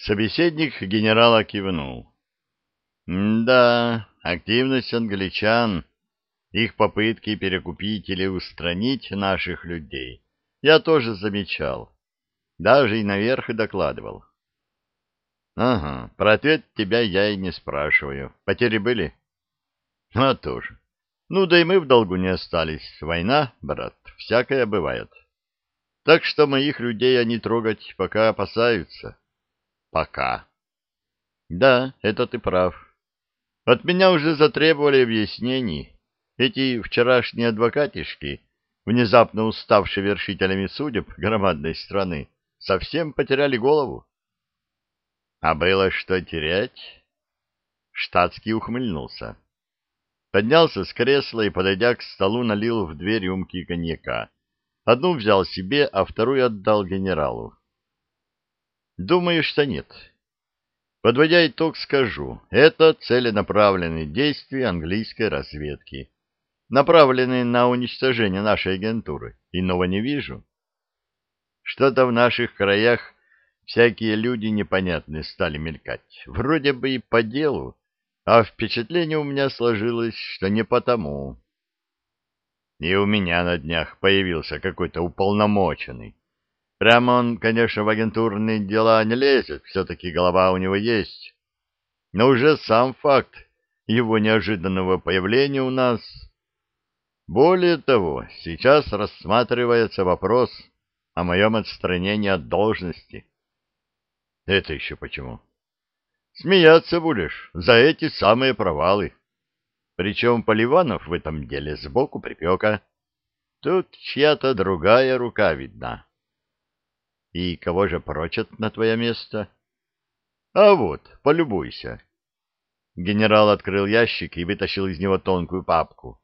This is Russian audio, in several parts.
Собеседник генерала кивнул. Да, активность англичан, их попытки перекупить или устранить наших людей, я тоже замечал. Даже и наверх докладывал. Ага, про ответ тебя я и не спрашиваю. Потери были? А тоже. Ну да и мы в долгу не остались. Война, брат, всякое бывает. Так что моих людей они трогать пока опасаются. Пока. Да, это ты прав. От меня уже затребовали объяснений. Эти вчерашние адвокатишки, внезапно уставшие вершителями судеб громадной страны, совсем потеряли голову. А было что терять? Штатский ухмыльнулся. Поднялся с кресла и, подойдя к столу, налил в две рюмки коньяка. Одну взял себе, а вторую отдал генералу. Думаю, что нет. Подводя итог, скажу, это целенаправленные действия английской разведки, направленные на уничтожение нашей агентуры. Иного не вижу. Что-то в наших краях всякие люди непонятные стали мелькать. Вроде бы и по делу, а впечатление у меня сложилось, что не потому. И у меня на днях появился какой-то уполномоченный. Прямо он, конечно, в агентурные дела не лезет, все-таки голова у него есть. Но уже сам факт его неожиданного появления у нас... Более того, сейчас рассматривается вопрос о моем отстранении от должности. Это еще почему? Смеяться будешь за эти самые провалы. Причем Поливанов в этом деле сбоку припека. Тут чья-то другая рука видна. И кого же прочат на твое место? А вот, полюбуйся. Генерал открыл ящик и вытащил из него тонкую папку.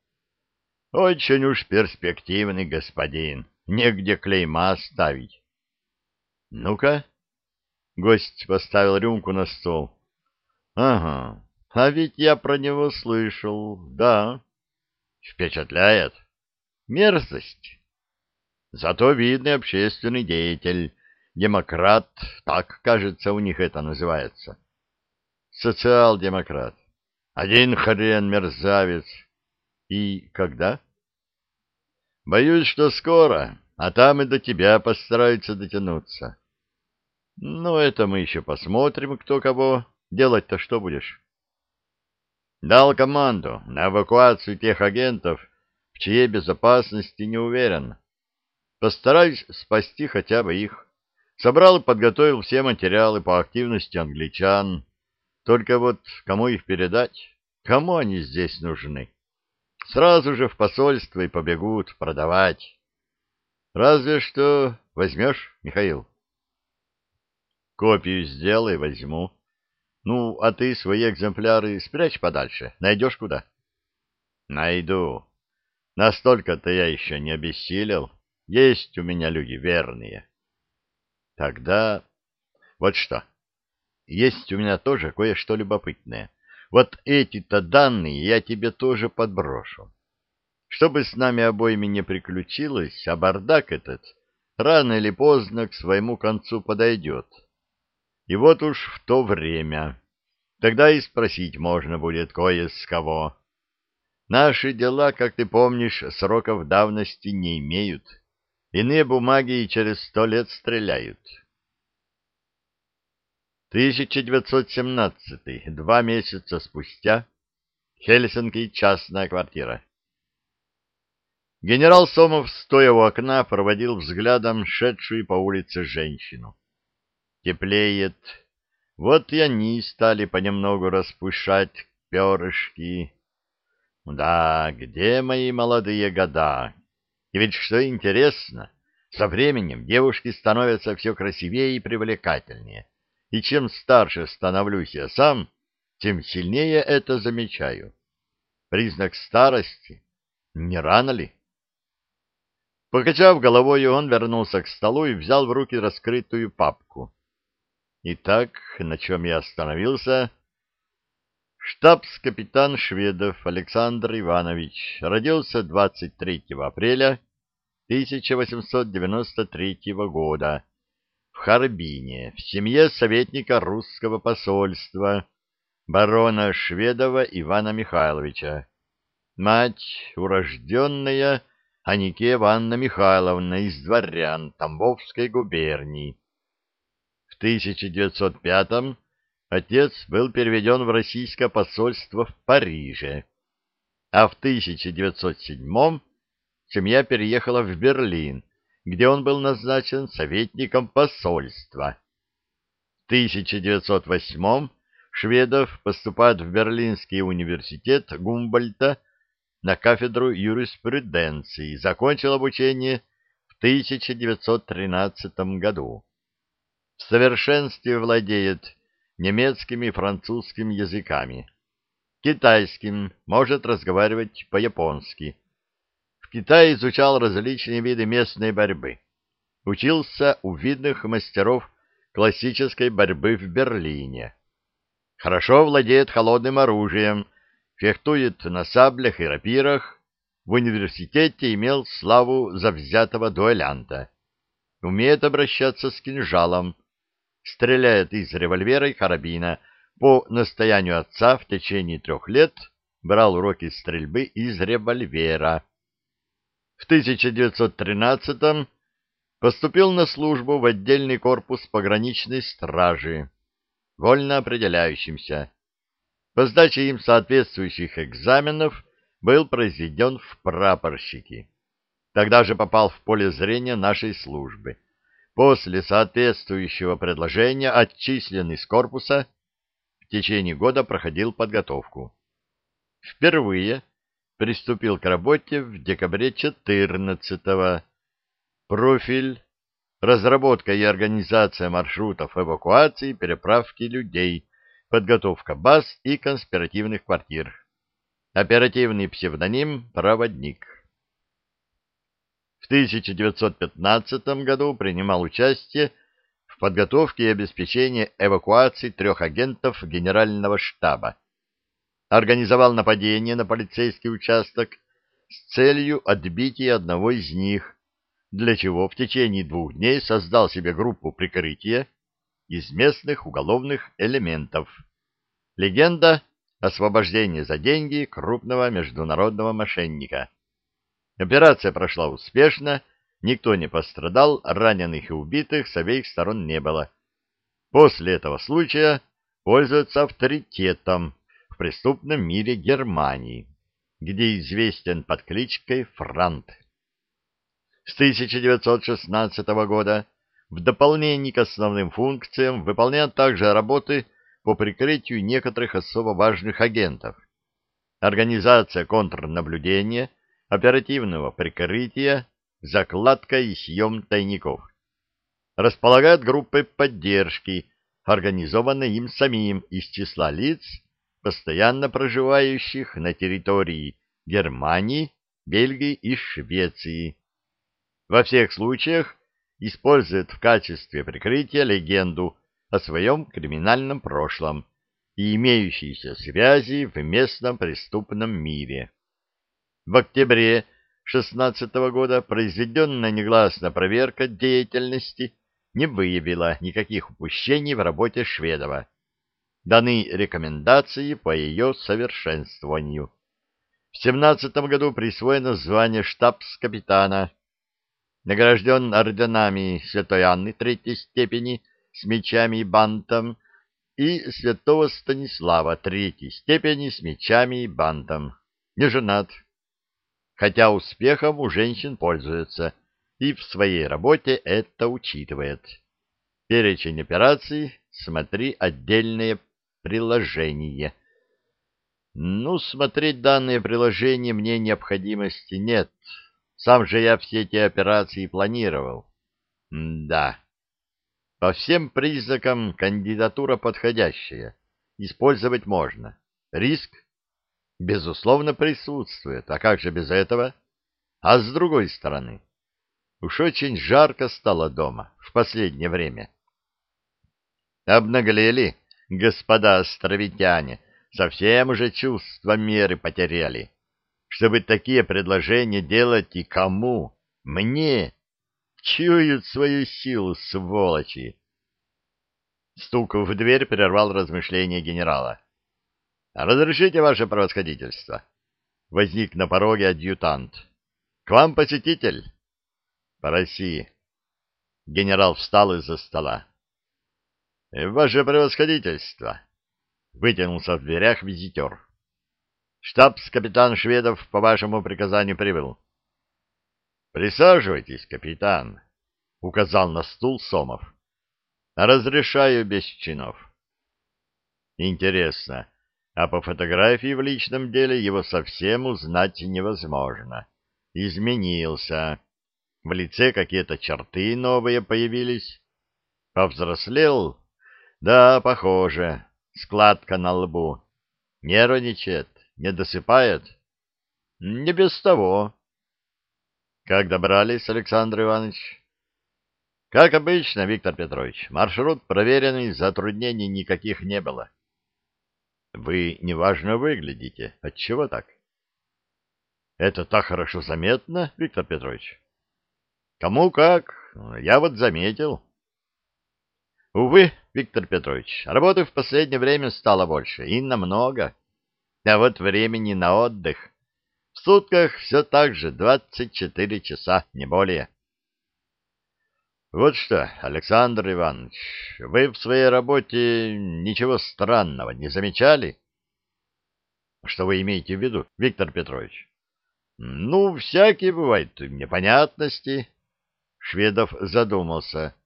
Очень уж перспективный господин. Негде клейма ставить. Ну-ка. Гость поставил рюмку на стол. Ага, а ведь я про него слышал, да. Впечатляет. Мерзость. Зато видный общественный деятель, демократ, так, кажется, у них это называется. Социал-демократ. Один хрен мерзавец. И когда? Боюсь, что скоро, а там и до тебя постараются дотянуться. Ну, это мы еще посмотрим, кто кого. Делать-то что будешь? Дал команду на эвакуацию тех агентов, в чьей безопасности не уверен. Постараюсь спасти хотя бы их. Собрал и подготовил все материалы по активности англичан. Только вот кому их передать? Кому они здесь нужны? Сразу же в посольство и побегут продавать. Разве что возьмешь, Михаил? Копию сделай, возьму. Ну, а ты свои экземпляры спрячь подальше. Найдешь куда? Найду. Настолько-то я еще не обессилел. Есть у меня люди верные. Тогда вот что. Есть у меня тоже кое-что любопытное. Вот эти-то данные я тебе тоже подброшу. Чтобы с нами обоими не приключилось, а бардак этот рано или поздно к своему концу подойдет. И вот уж в то время. Тогда и спросить можно будет кое с кого. Наши дела, как ты помнишь, сроков давности не имеют. Иные бумаги и через сто лет стреляют. 1917. Два месяца спустя. Хельсинки. Частная квартира. Генерал Сомов, стоя у окна, проводил взглядом шедшую по улице женщину. Теплеет. Вот и они стали понемногу распушать перышки. Да, где мои молодые года? И ведь что интересно, со временем девушки становятся все красивее и привлекательнее. И чем старше становлюсь я сам, тем сильнее это замечаю. Признак старости. Не рано ли? Покачав головой, он вернулся к столу и взял в руки раскрытую папку. Итак, на чем я остановился? Штабс-капитан Шведов Александр Иванович родился 23 апреля 1893 года в Харбине в семье советника русского посольства барона Шведова Ивана Михайловича. Мать урожденная Аникеева Анна Михайловна из дворян Тамбовской губернии. В 1905 отец был переведен в российское посольство в Париже, а в 1907 семья переехала в Берлин, где он был назначен советником посольства. В 1908 Шведов поступает в Берлинский университет Гумбольта на кафедру юриспруденции, закончил обучение в 1913 году. В совершенстве владеет немецким и французским языками. Китайским может разговаривать по-японски. В Китае изучал различные виды местной борьбы. Учился у видных мастеров классической борьбы в Берлине. Хорошо владеет холодным оружием, фехтует на саблях и рапирах, в университете имел славу завзятого дуэлянта. Умеет обращаться с кинжалом, стреляет из револьвера и карабина. По настоянию отца в течение трех лет брал уроки стрельбы из револьвера. В 1913 поступил на службу в отдельный корпус пограничной стражи, вольно определяющимся. По сдаче им соответствующих экзаменов был произведен в прапорщики. Тогда же попал в поле зрения нашей службы. После соответствующего предложения отчислен из корпуса, в течение года проходил подготовку. Впервые приступил к работе в декабре 14-го. Профиль разработка и организация маршрутов эвакуации переправки людей подготовка баз и конспиративных квартир. Оперативный псевдоним «Проводник». В 1915 году принимал участие в подготовке и обеспечении эвакуации трех агентов Генерального штаба. Организовал нападение на полицейский участок с целью отбития одного из них, для чего в течение двух дней создал себе группу прикрытия из местных уголовных элементов. Легенда «Освобождение за деньги крупного международного мошенника». Операция прошла успешно, никто не пострадал, раненых и убитых с обеих сторон не было. После этого случая пользуется авторитетом в преступном мире Германии, где известен под кличкой Франт. С 1916 года в дополнение к основным функциям выполняют также работы по прикрытию некоторых особо важных агентов. Организация контрнаблюдения, оперативного прикрытия, закладка и съем тайников. Располагает группой поддержки, организованной им самим из числа лиц, постоянно проживающих на территории Германии, Бельгии и Швеции. Во всех случаях использует в качестве прикрытия легенду о своем криминальном прошлом и имеющиеся связи в местном преступном мире. В октябре 16 года произведенная негласная проверка деятельности не выявила никаких упущений в работе Шведова. Даны рекомендации по ее совершенствованию. В 17 году присвоено звание штабс-капитана награжден орденами Святой Анны Третьей степени с мечами и бантом и Святого Станислава Третьей степени с мечами и бантом. Не женат, хотя успехом у женщин пользуется и в своей работе это учитывает. Перечень операций смотри отдельное приложение. Ну, смотреть данное приложение мне необходимости нет. Сам же я все эти операции планировал. М да. По всем признакам кандидатура подходящая. Использовать можно. Риск? Безусловно, присутствует. А как же без этого? А с другой стороны, уж очень жарко стало дома в последнее время. Обнаглели, господа островитяне, совсем уже чувство меры потеряли чтобы такие предложения делать и кому? Мне? Чуют свою силу, сволочи. Стук в дверь прервал размышления генерала. «Разрешите ваше превосходительство?» Возник на пороге адъютант. «К вам посетитель?» «Проси». Генерал встал из-за стола. «Ваше превосходительство!» Вытянулся в дверях визитер. «Штабс-капитан Шведов по вашему приказанию прибыл». «Присаживайтесь, капитан», — указал на стул Сомов. «Разрешаю без чинов». «Интересно, а по фотографии в личном деле его совсем узнать невозможно. Изменился. В лице какие-то черты новые появились. Повзрослел? Да, похоже. Складка на лбу. Нервничает, не досыпает? Не без того. Как добрались, Александр Иванович? Как обычно, Виктор Петрович. Маршрут проверенный, затруднений никаких не было. Вы неважно выглядите. Отчего так? Это так хорошо заметно, Виктор Петрович. Кому как, я вот заметил. Увы, Виктор Петрович, работы в последнее время стало больше, и намного. А вот времени на отдых. В сутках все так же, 24 часа, не более. Вот что, Александр Иванович, вы в своей работе ничего странного не замечали? Что вы имеете в виду, Виктор Петрович? Ну, всякие бывают непонятности. Шведов задумался.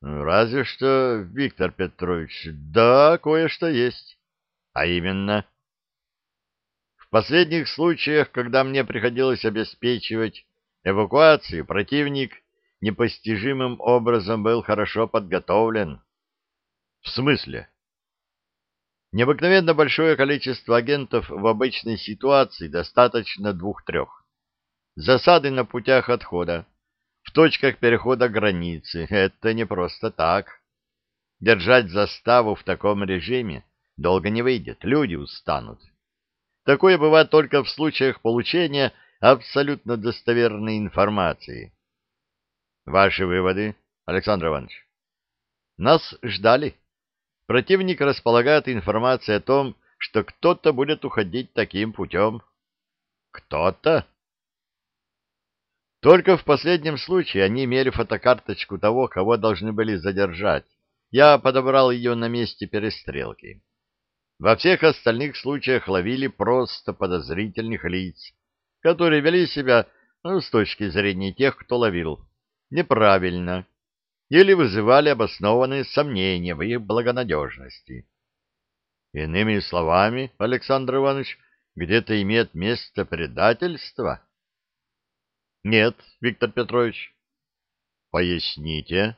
Разве что, Виктор Петрович, да, кое-что есть. А именно, в последних случаях, когда мне приходилось обеспечивать эвакуацию, противник непостижимым образом был хорошо подготовлен. В смысле? Необыкновенно большое количество агентов в обычной ситуации достаточно двух-трех. Засады на путях отхода, в точках перехода границы — это не просто так. Держать заставу в таком режиме долго не выйдет, люди устанут. Такое бывает только в случаях получения абсолютно достоверной информации. Ваши выводы, Александр Иванович? Нас ждали. Противник располагает информацией о том, что кто-то будет уходить таким путем. Кто-то? Только в последнем случае они имели фотокарточку того, кого должны были задержать. Я подобрал ее на месте перестрелки. Во всех остальных случаях ловили просто подозрительных лиц, которые вели себя, ну, с точки зрения тех, кто ловил, неправильно или вызывали обоснованные сомнения в их благонадежности. Иными словами, Александр Иванович, где-то имеет место предательство? Нет, Виктор Петрович. Поясните.